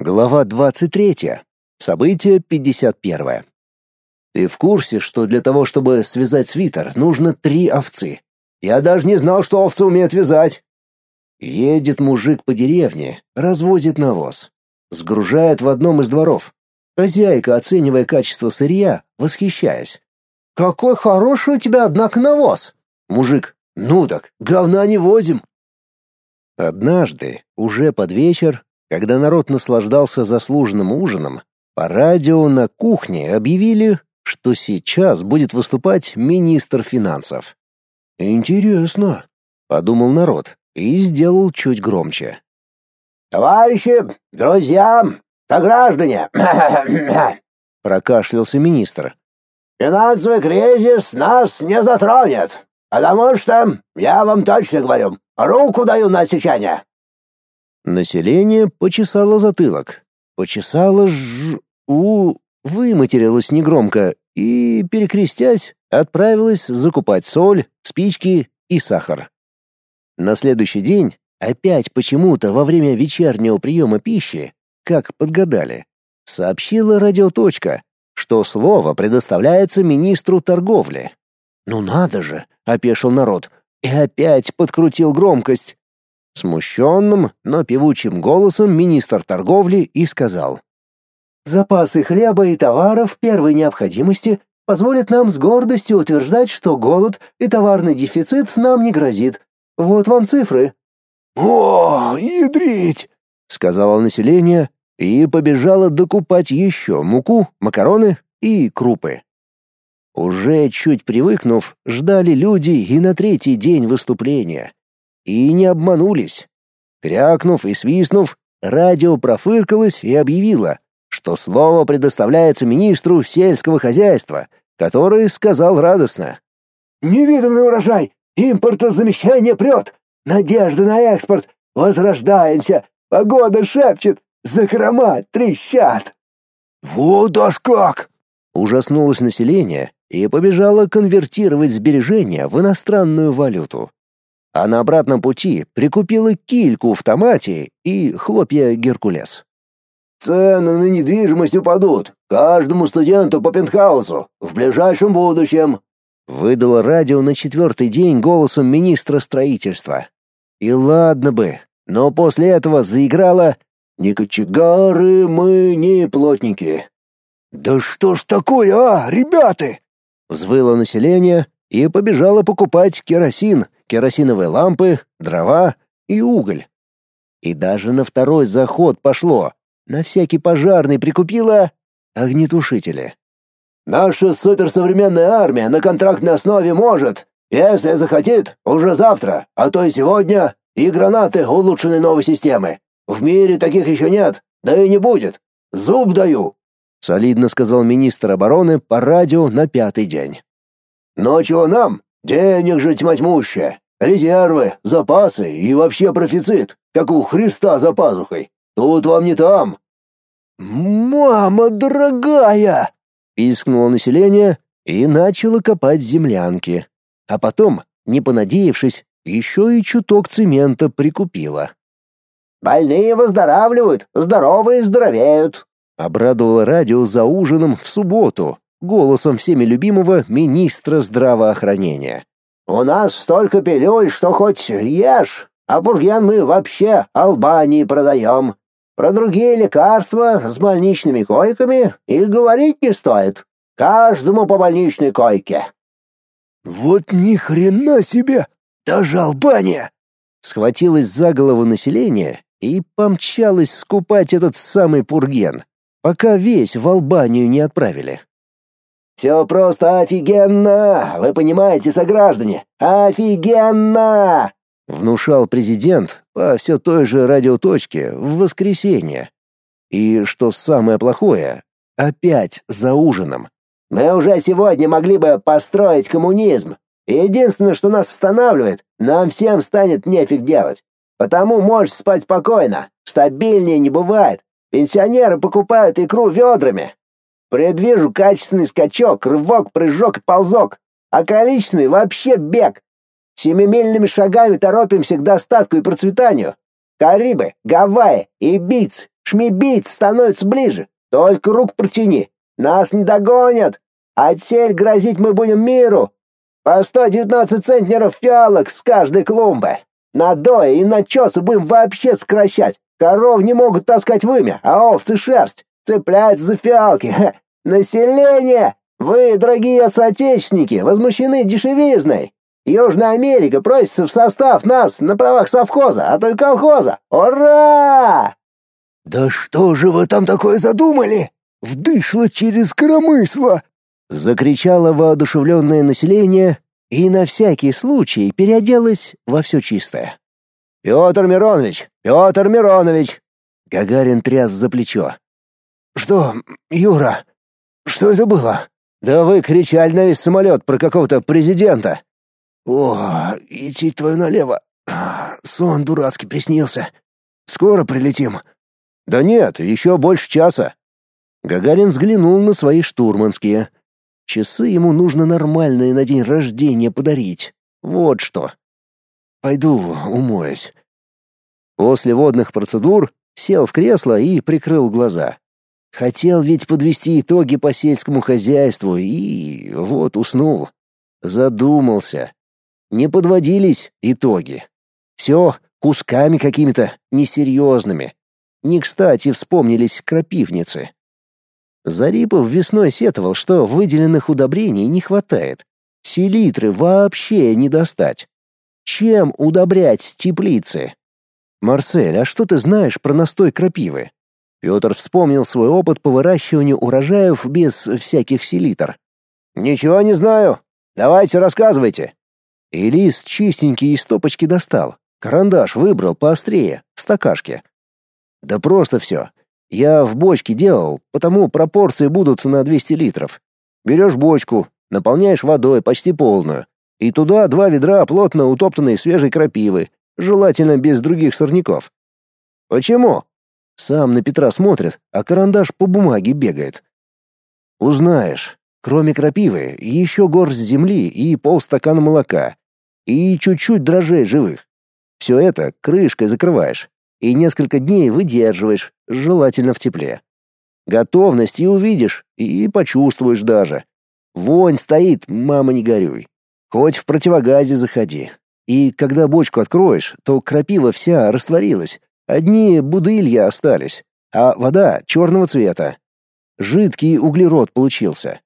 Глава 23. Событие 51. Ты в курсе, что для того, чтобы связать свитер, нужно три овцы? Я даже не знал, что овцы умеют вязать. Едет мужик по деревне, развозит навоз. Сгружает в одном из дворов. Хозяйка, оценивая качество сырья, восхищаясь. «Какой хороший у тебя, однако, навоз!» Мужик. «Ну так, говна не возим!» Однажды, уже под вечер, когда народ наслаждался заслуженным ужином, по радио на кухне объявили, что сейчас будет выступать министр финансов. «Интересно», — подумал народ и сделал чуть громче. «Товарищи, друзья, сограждане!» — прокашлялся министр. «Финансовый кризис нас не затронет, потому что, я вам точно говорю, руку даю на отсечение. Население почесало затылок. Почесало ж... у... выматерилось негромко и, перекрестясь, отправилась закупать соль, спички и сахар. На следующий день, опять почему-то во время вечернего приема пищи, как подгадали, сообщила радиоточка, что слово предоставляется министру торговли. «Ну надо же!» — опешил народ. И опять подкрутил громкость. Смущенным, но певучим голосом министр торговли и сказал. «Запасы хлеба и товаров первой необходимости позволят нам с гордостью утверждать, что голод и товарный дефицит нам не грозит. Вот вам цифры». «О, ядрить!» — сказала население и побежала докупать еще муку, макароны и крупы. Уже чуть привыкнув, ждали люди и на третий день выступления. И не обманулись. Крякнув и свистнув, радио профыркалось и объявило, что слово предоставляется министру сельского хозяйства, который сказал радостно. «Невиданный урожай! Импортозамещение прет! Надежда на экспорт! Возрождаемся! Погода шепчет! Закрома трещат!» «Вот аж как!» — ужаснулось население и побежало конвертировать сбережения в иностранную валюту а на обратном пути прикупила кильку в томате и хлопья геркулес. «Цены на недвижимость упадут. Каждому студенту по пентхаусу. В ближайшем будущем», выдало радио на четвертый день голосом министра строительства. И ладно бы, но после этого заиграла «Не кочегары мы, не плотники». «Да что ж такое, а, ребята?» Взвыло население и побежало покупать керосин керосиновые лампы, дрова и уголь. И даже на второй заход пошло. На всякий пожарный прикупила огнетушители. Наша суперсовременная армия на контрактной основе может, если захотит, уже завтра, а то и сегодня, и гранаты улучшенной новой системы. В мире таких еще нет, да и не будет. Зуб даю, солидно сказал министр обороны по радио на пятый день. Но чего нам? Денег же тьма тьмущая. Резервы, запасы и вообще профицит, как у Христа за пазухой. Тут вам не там. «Мама дорогая!» — пискнуло население и начало копать землянки. А потом, не понадеявшись, еще и чуток цемента прикупила. «Больные выздоравливают, здоровые здоровеют», — обрадовало радио за ужином в субботу, голосом всеми любимого министра здравоохранения. «У нас столько пилюль, что хоть ешь, а бурген мы вообще Албании продаем. Про другие лекарства с больничными койками и говорить не стоит. Каждому по больничной койке». «Вот ни хрена себе! Даже Албания!» Схватилась за голову население и помчалась скупать этот самый пурген, пока весь в Албанию не отправили. Все просто офигенно! Вы понимаете, сограждане? Офигенно!» Внушал президент по все той же радиоточке в воскресенье. И что самое плохое, опять за ужином. «Мы уже сегодня могли бы построить коммунизм. Единственное, что нас останавливает, нам всем станет нефиг делать. Потому можешь спать спокойно. Стабильнее не бывает. Пенсионеры покупают икру ведрами, Предвижу качественный скачок, рывок, прыжок ползок. А количественный вообще бег. Семимильными шагами торопимся к достатку и процветанию. Карибы, Гавайи, Ибиц, Шмебит становится ближе. Только рук протяни. Нас не догонят. Отсель грозить мы будем миру. По 119 центнеров фиалок с каждой клумбы. Надоя и начесы будем вообще сокращать. Коров не могут таскать вымя, а овцы шерсть. Цепляются за фиалки. Население! Вы, дорогие соотечественники, возмущены дешевизной. Южная Америка просится в состав нас на правах совхоза, а то и колхоза. Ура! Да что же вы там такое задумали? Вдышло через коромысло! Закричало воодушевленное население и на всякий случай переоделось во все чистое. «Петр Миронович! Петр Миронович!» Гагарин тряс за плечо. «Что, Юра? Что это было?» «Да вы кричали на весь самолет про какого-то президента!» «О, идти твою налево. Сон дурацкий приснился. Скоро прилетим?» «Да нет, еще больше часа». Гагарин взглянул на свои штурманские. Часы ему нужно нормальные на день рождения подарить. Вот что. Пойду умоюсь. После водных процедур сел в кресло и прикрыл глаза. Хотел ведь подвести итоги по сельскому хозяйству и вот уснул. Задумался. Не подводились итоги. Все кусками какими-то несерьезными. Не кстати вспомнились крапивницы. Зарипов весной сетовал, что выделенных удобрений не хватает. Селитры вообще не достать. Чем удобрять теплицы? Марсель, а что ты знаешь про настой крапивы? Петр вспомнил свой опыт по выращиванию урожаев без всяких селитр. Ничего не знаю. Давайте рассказывайте. И лист чистенький из стопочки достал. Карандаш выбрал поострее, в стакашке. Да просто все. Я в бочке делал, потому пропорции будут на 200 литров. Берешь бочку, наполняешь водой почти полную, и туда два ведра плотно утоптанной свежей крапивы, желательно без других сорняков. Почему? Сам на Петра смотрит, а карандаш по бумаге бегает. Узнаешь. Кроме крапивы, еще горсть земли и полстакана молока. И чуть-чуть дрожжей живых. Все это крышкой закрываешь и несколько дней выдерживаешь, желательно в тепле. Готовность и увидишь, и почувствуешь даже. Вонь стоит, мама не горюй. Хоть в противогазе заходи. И когда бочку откроешь, то крапива вся растворилась, одни будылья остались, а вода черного цвета. Жидкий углерод получился.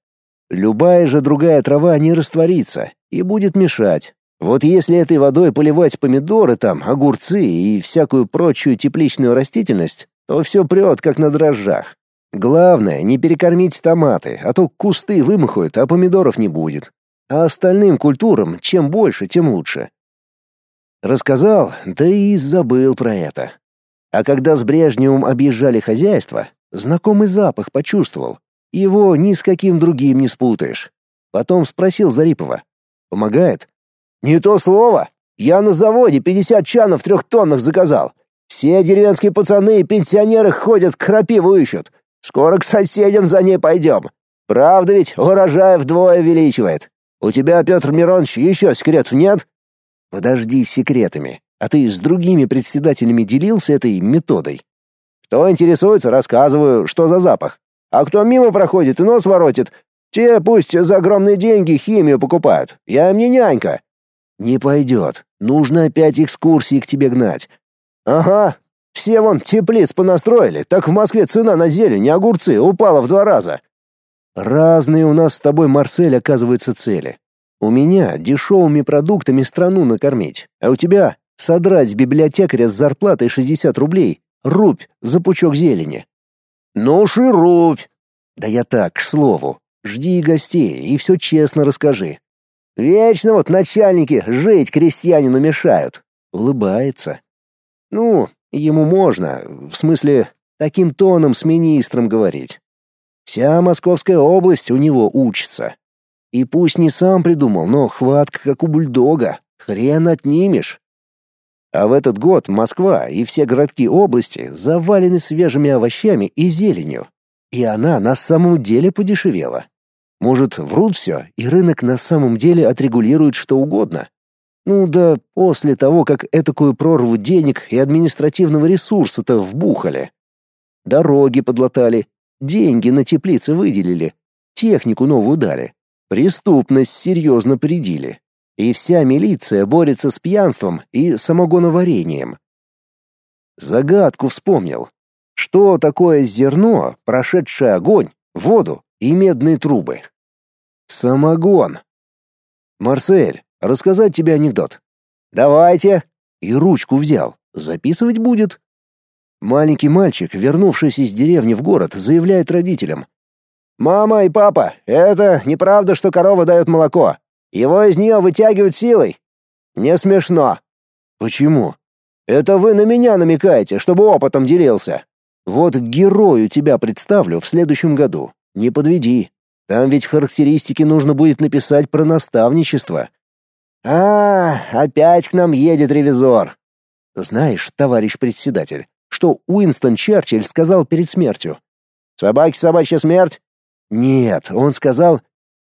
Любая же другая трава не растворится и будет мешать, вот если этой водой поливать помидоры там, огурцы и всякую прочую тепличную растительность, то все прет, как на дрожжах. Главное, не перекормить томаты, а то кусты вымахают, а помидоров не будет. А остальным культурам чем больше, тем лучше. Рассказал, да и забыл про это. А когда с Брежневым объезжали хозяйство, знакомый запах почувствовал. Его ни с каким другим не спутаешь. Потом спросил Зарипова. «Помогает?» «Не то слово. Я на заводе 50 чанов в трех тоннах заказал. Все деревенские пацаны и пенсионеры ходят, крапиву ищут. Скоро к соседям за ней пойдем. Правда ведь урожай вдвое увеличивает. У тебя, Петр Миронович, еще секретов нет?» «Подожди с секретами. А ты с другими председателями делился этой методой?» «Кто интересуется, рассказываю, что за запах. А кто мимо проходит и нос воротит, те пусть за огромные деньги химию покупают. Я им не нянька. «Не пойдет. Нужно опять экскурсии к тебе гнать». «Ага. Все вон теплиц понастроили, так в Москве цена на зелень и огурцы упала в два раза». «Разные у нас с тобой, Марсель, оказываются цели. У меня дешевыми продуктами страну накормить, а у тебя содрать с библиотекаря с зарплатой 60 рублей рубь за пучок зелени». «Ну уж и рубь!» «Да я так, к слову. Жди гостей и все честно расскажи. Вечно вот начальники жить крестьянину мешают. Улыбается. Ну, ему можно, в смысле, таким тоном с министром говорить. Вся Московская область у него учится. И пусть не сам придумал, но хватка как у бульдога, хрен отнимешь. А в этот год Москва и все городки области завалены свежими овощами и зеленью. И она на самом деле подешевела. Может, врут все, и рынок на самом деле отрегулирует что угодно? Ну да, после того, как этакую прорву денег и административного ресурса-то вбухали. Дороги подлатали, деньги на теплицы выделили, технику новую дали. Преступность серьезно придили. И вся милиция борется с пьянством и самогоноварением. Загадку вспомнил. Что такое зерно, прошедшее огонь, воду и медные трубы? Самогон. Марсель, рассказать тебе анекдот. Давайте. И ручку взял. Записывать будет. Маленький мальчик, вернувшийся из деревни в город, заявляет родителям: "Мама и папа, это неправда, что корова дает молоко. Его из нее вытягивают силой. Не смешно. Почему? Это вы на меня намекаете, чтобы опытом делился. Вот герою тебя представлю в следующем году. Не подведи. Там ведь в характеристике нужно будет написать про наставничество. А, опять к нам едет ревизор. Знаешь, товарищ председатель, что Уинстон Черчилль сказал перед смертью? Собаки собачья смерть? Нет, он сказал: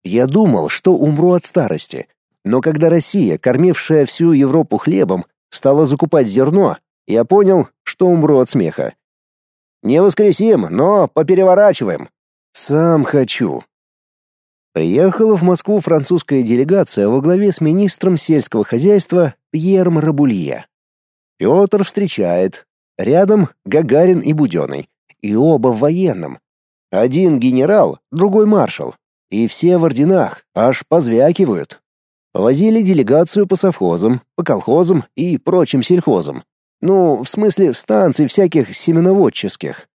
"Я думал, что умру от старости". Но когда Россия, кормившая всю Европу хлебом, стала закупать зерно, я понял, что умру от смеха. Не воскресим, но попереворачиваем. Сам хочу. Приехала в Москву французская делегация во главе с министром сельского хозяйства Пьером Рабулье. Петр встречает. Рядом Гагарин и Буденный. И оба в военном. Один генерал, другой маршал. И все в орденах, аж позвякивают. Возили делегацию по совхозам, по колхозам и прочим сельхозам. Ну, в смысле, станций всяких семеноводческих.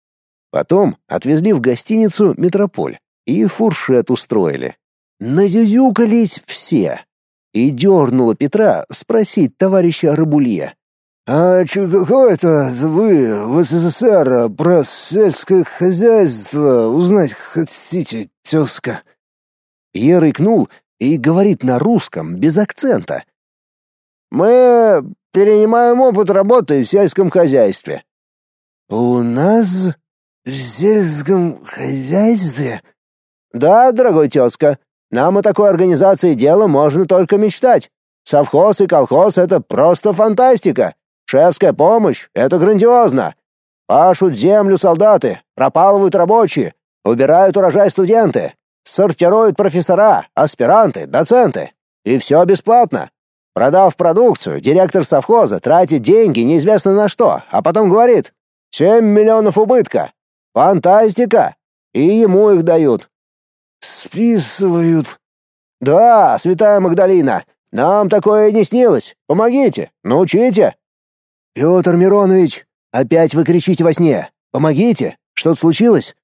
Потом отвезли в гостиницу «Метрополь» и фуршет устроили. Назюзюкались все. И дернула Петра спросить товарища Рабулье. «А какое это вы в СССР про сельское хозяйство узнать хотите, тезка?» Я рыкнул и говорит на русском без акцента. «Мы перенимаем опыт работы в сельском хозяйстве». «У нас в сельском хозяйстве?» «Да, дорогой тезка, нам о такой организации дела можно только мечтать. Совхоз и колхоз — это просто фантастика. Шефская помощь — это грандиозно. Пашут землю солдаты, пропалывают рабочие, убирают урожай студенты, сортируют профессора, аспиранты, доценты. И все бесплатно. Продав продукцию, директор совхоза тратит деньги неизвестно на что, а потом говорит «семь миллионов убытка». Фантастика! И ему их дают. Списывают. Да, святая Магдалина, нам такое не снилось. Помогите, научите. Петр Миронович, опять вы кричите во сне. Помогите. Что-то случилось?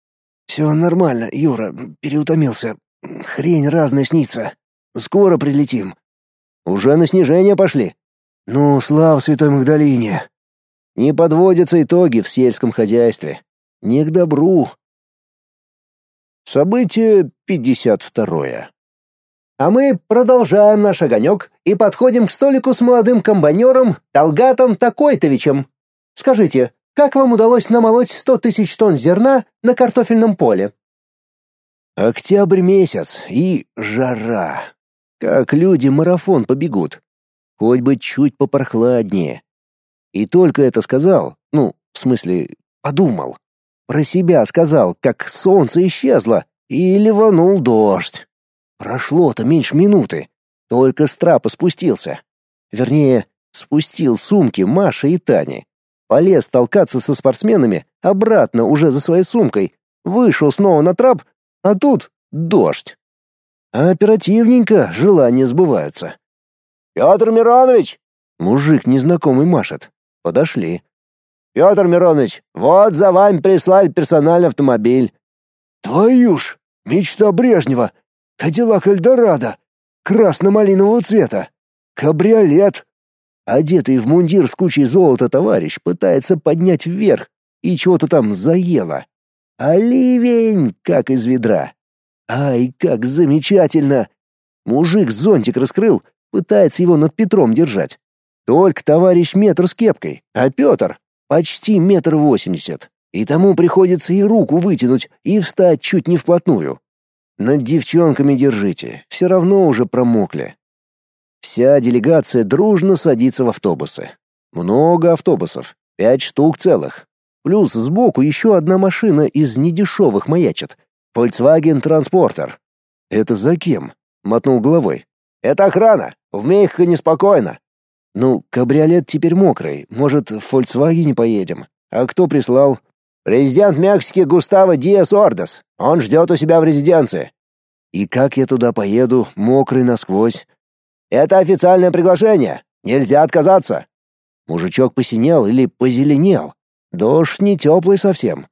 Все нормально, Юра, переутомился. Хрень разная снится. Скоро прилетим. Уже на снижение пошли. Ну, слава святой Магдалине. Не подводятся итоги в сельском хозяйстве. Не к добру. Событие 52. А мы продолжаем наш огонек и подходим к столику с молодым комбайнером Талгатом Такойтовичем. Скажите, как вам удалось намолоть сто тысяч тонн зерна на картофельном поле? Октябрь месяц и жара. Как люди марафон побегут. Хоть бы чуть попрохладнее. И только это сказал, ну, в смысле, подумал. Про себя сказал, как солнце исчезло, и ливанул дождь. Прошло-то меньше минуты. Только с трапа спустился. Вернее, спустил сумки Маши и Тани. Полез толкаться со спортсменами, обратно уже за своей сумкой. Вышел снова на трап, а тут дождь. А оперативненько желания сбываются. «Петр Миронович!» Мужик незнакомый машет. Подошли. Петр Миронович, вот за вами прислали персональный автомобиль. Твою ж, мечта Брежнева. Кадиллак Эльдорадо. Красно-малинового цвета. Кабриолет. Одетый в мундир с кучей золота товарищ пытается поднять вверх и чего-то там заело. А ливень, как из ведра. Ай, как замечательно! Мужик зонтик раскрыл, пытается его над Петром держать. Только товарищ метр с кепкой, а Петр Почти метр восемьдесят. И тому приходится и руку вытянуть, и встать чуть не вплотную. Над девчонками держите, все равно уже промокли. Вся делегация дружно садится в автобусы. Много автобусов, пять штук целых. Плюс сбоку еще одна машина из недешевых маячит. Volkswagen Транспортер. Это за кем? Мотнул головой. Это охрана. В Мехико неспокойно. Ну, кабриолет теперь мокрый. Может, в Volkswagen поедем? А кто прислал? Президент Мексики Густаво Диас Ордес. Он ждет у себя в резиденции. И как я туда поеду, мокрый насквозь? Это официальное приглашение. Нельзя отказаться. Мужичок посинел или позеленел. Дождь не теплый совсем.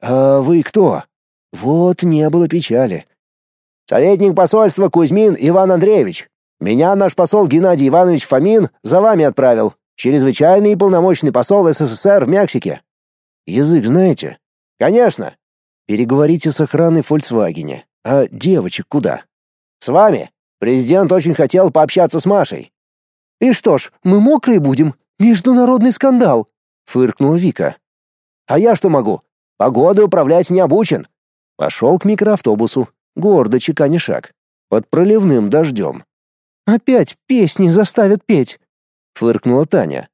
А вы кто? Вот не было печали. Советник посольства Кузьмин Иван Андреевич. Меня наш посол Геннадий Иванович Фомин за вами отправил. Чрезвычайный и полномочный посол СССР в Мексике. Язык знаете? Конечно. Переговорите с охраной в Фольксвагене. А девочек куда? С вами. Президент очень хотел пообщаться с Машей. И что ж, мы мокрые будем. Международный скандал, фыркнула Вика. А я что могу? Погодой управлять не обучен. Пошел к микроавтобусу, гордо чеканя шаг, под проливным дождем. Опять песни заставят петь, фыркнула Таня.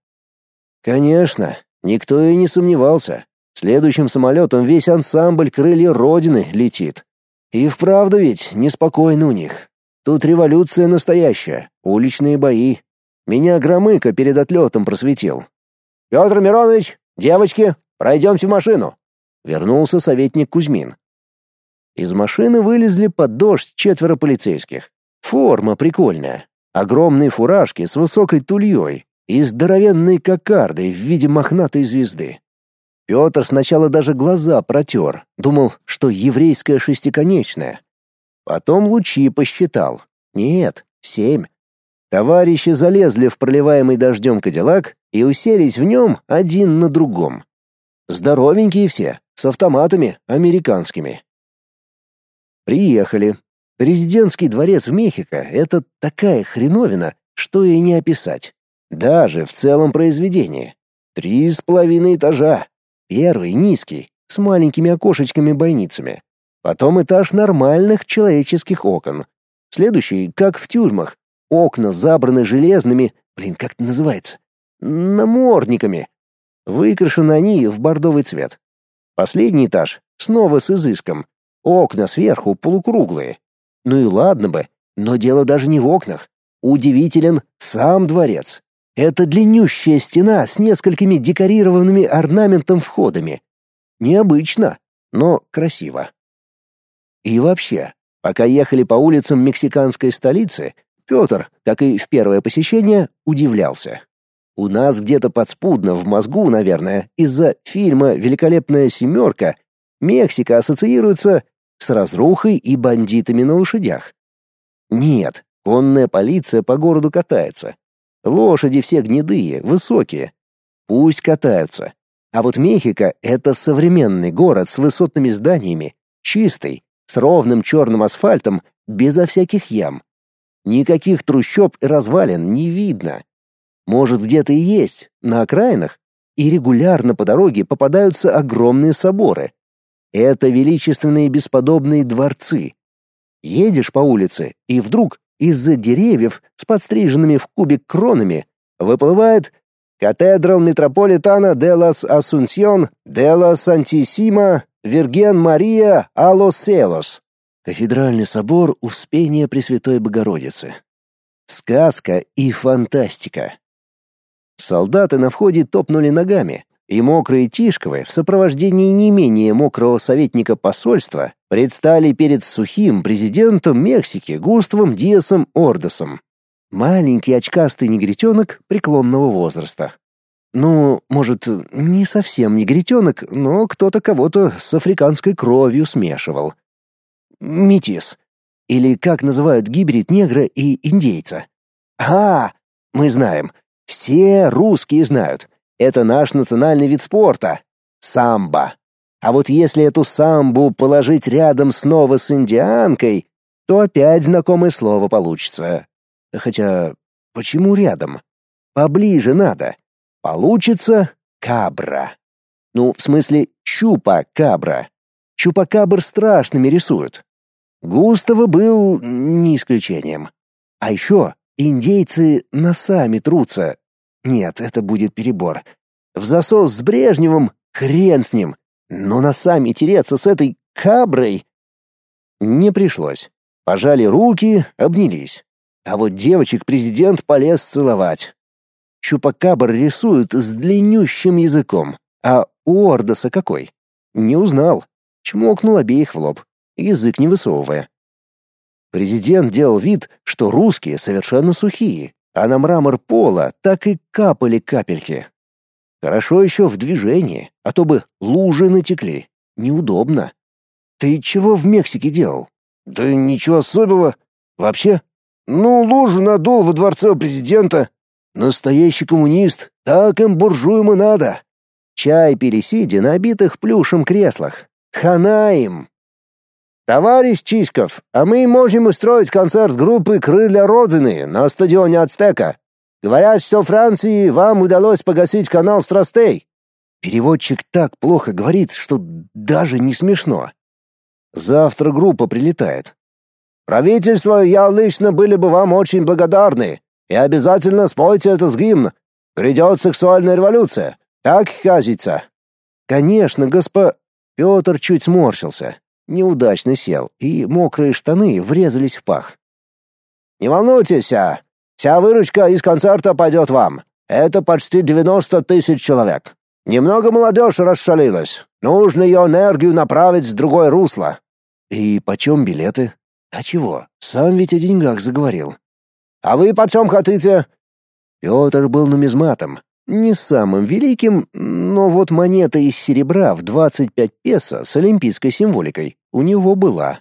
Конечно, никто и не сомневался. Следующим самолетом весь ансамбль крылья Родины летит. И вправду ведь неспокойно у них. Тут революция настоящая, уличные бои, меня Громыко перед отлетом просветил. «Петр Миронович, девочки, пройдемте в машину!» Вернулся советник Кузьмин. Из машины вылезли под дождь четверо полицейских. Форма прикольная. Огромные фуражки с высокой тульей и здоровенной кокардой в виде мохнатой звезды. Петр сначала даже глаза протер, думал, что еврейская шестиконечная. Потом лучи посчитал. Нет, семь. Товарищи залезли в проливаемый дождем кадиллак и уселись в нем один на другом. Здоровенькие все, с автоматами американскими. Приехали. Президентский дворец в Мехико — это такая хреновина, что и не описать. Даже в целом произведении. Три с половиной этажа. Первый низкий, с маленькими окошечками-бойницами. Потом этаж нормальных человеческих окон. Следующий, как в тюрьмах, Окна забраны железными, блин, как это называется? Намордниками. Выкрашены они в бордовый цвет. Последний этаж снова с изыском. Окна сверху полукруглые. Ну и ладно бы, но дело даже не в окнах. Удивителен сам дворец. Это длиннющая стена с несколькими декорированными орнаментом входами. Необычно, но красиво. И вообще, пока ехали по улицам мексиканской столицы, Петр, как и в первое посещение, удивлялся. У нас где-то подспудно в мозгу, наверное, из-за фильма «Великолепная семерка» Мексика ассоциируется с разрухой и бандитами на лошадях. Нет, конная полиция по городу катается. Лошади все гнедые, высокие. Пусть катаются. А вот Мехико — это современный город с высотными зданиями, чистый, с ровным черным асфальтом, безо всяких ям. Никаких трущоб и развалин не видно. Может, где-то и есть, на окраинах, и регулярно по дороге попадаются огромные соборы. Это величественные бесподобные дворцы. Едешь по улице, и вдруг из-за деревьев с подстриженными в кубик кронами выплывает Катедрал Метрополитана де лас Асунсьон де ла Сантисима Вирген Мария Алоселос. Кафедральный собор Успения Пресвятой Богородицы. Сказка и фантастика. Солдаты на входе топнули ногами, и мокрые Тишковы в сопровождении не менее мокрого советника посольства предстали перед сухим президентом Мексики Густавом Диасом Ордосом. Маленький очкастый негритенок преклонного возраста. Ну, может, не совсем негритенок, но кто-то кого-то с африканской кровью смешивал метис. Или как называют гибрид негра и индейца. А, мы знаем. Все русские знают. Это наш национальный вид спорта. Самбо. А вот если эту самбу положить рядом снова с индианкой, то опять знакомое слово получится. Хотя, почему рядом? Поближе надо. Получится кабра. Ну, в смысле, чупа-кабра. Чупакабр страшными рисуют. Густава был не исключением. А еще индейцы носами трутся. Нет, это будет перебор. В засос с Брежневым Хрен с ним. Но на сами тереться с этой каброй не пришлось. Пожали руки, обнялись. А вот девочек президент полез целовать. Чупакабр рисует с длиннющим языком. А у Ордоса какой? Не узнал. Чмокнул обеих в лоб, язык не высовывая. Президент делал вид, что русские совершенно сухие, а на мрамор пола так и капали капельки. Хорошо еще в движении, а то бы лужи натекли. Неудобно. Ты чего в Мексике делал? Да ничего особого. Вообще? Ну, лужу надул во дворце президента. Настоящий коммунист, так им буржуям и надо. Чай пили сидя на обитых плюшем креслах. Хана им! «Товарищ Чисков, а мы можем устроить концерт группы «Крылья Родины» на стадионе «Ацтека». Говорят, что Франции вам удалось погасить канал страстей». Переводчик так плохо говорит, что даже не смешно. Завтра группа прилетает. Правительство я лично были бы вам очень благодарны. И обязательно спойте этот гимн. Придет сексуальная революция. Так кажется. Конечно, госпо... Петр чуть сморщился неудачно сел, и мокрые штаны врезались в пах. «Не волнуйтесь, а. вся выручка из концерта пойдет вам. Это почти 90 тысяч человек. Немного молодежь расшалилась. Нужно ее энергию направить в другое русло». «И почем билеты?» «А чего? Сам ведь о деньгах заговорил». «А вы почем хотите?» Петр был нумизматом, не самым великим, но вот монета из серебра в 25 песо с олимпийской символикой у него была.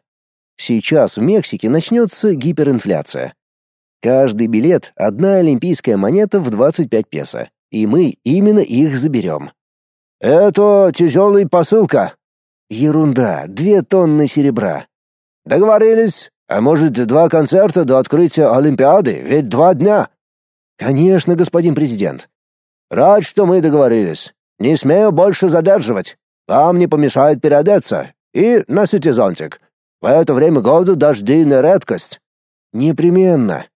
Сейчас в Мексике начнется гиперинфляция. Каждый билет — одна олимпийская монета в 25 песо, и мы именно их заберем. «Это тяжелая посылка». «Ерунда, две тонны серебра». «Договорились. А может, два концерта до открытия Олимпиады, ведь два дня». «Конечно, господин президент. Рад, что мы договорились. Не смею больше задерживать. Вам не помешает переодеться. И носите зонтик. В это время года дожди не редкость. Непременно.